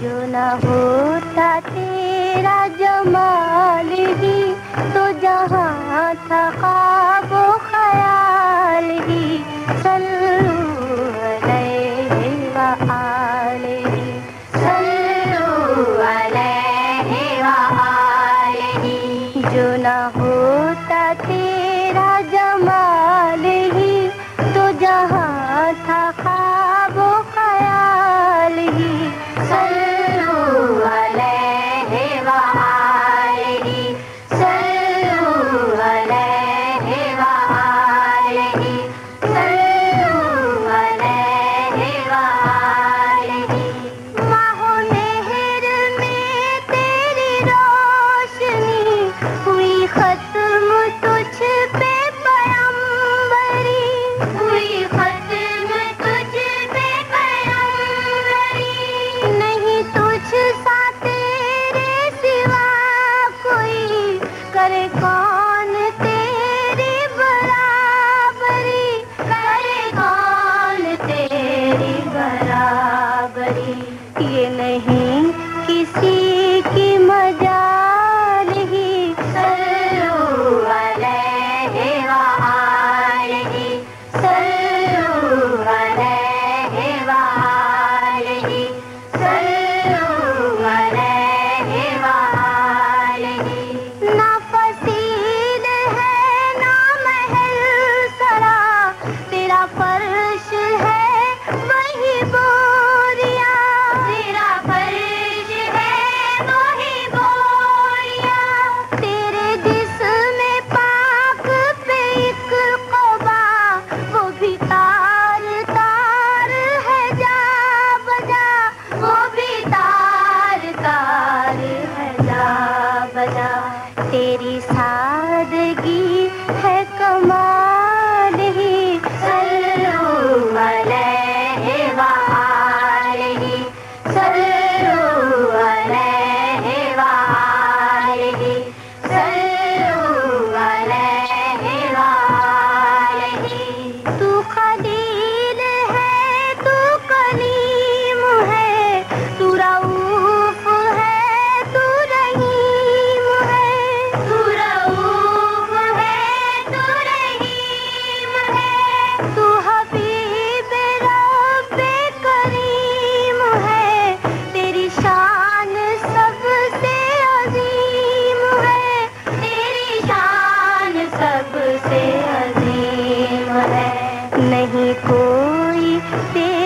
جو نہ ہوتا تیرا جمال ہی تو جہاں تھا خواب و خیال ہی صلو علیہ وآلہ ہوتا تیرا تھا خواب برابری، یہ نہیں کسی کی مجال سلو علیہ وآلہ سلو علیہ وآلہ سلو علیہ وآلہ۔ ہے نا محل سرا، تیرا فرش ہے تیری ساتھ کوئی تیرے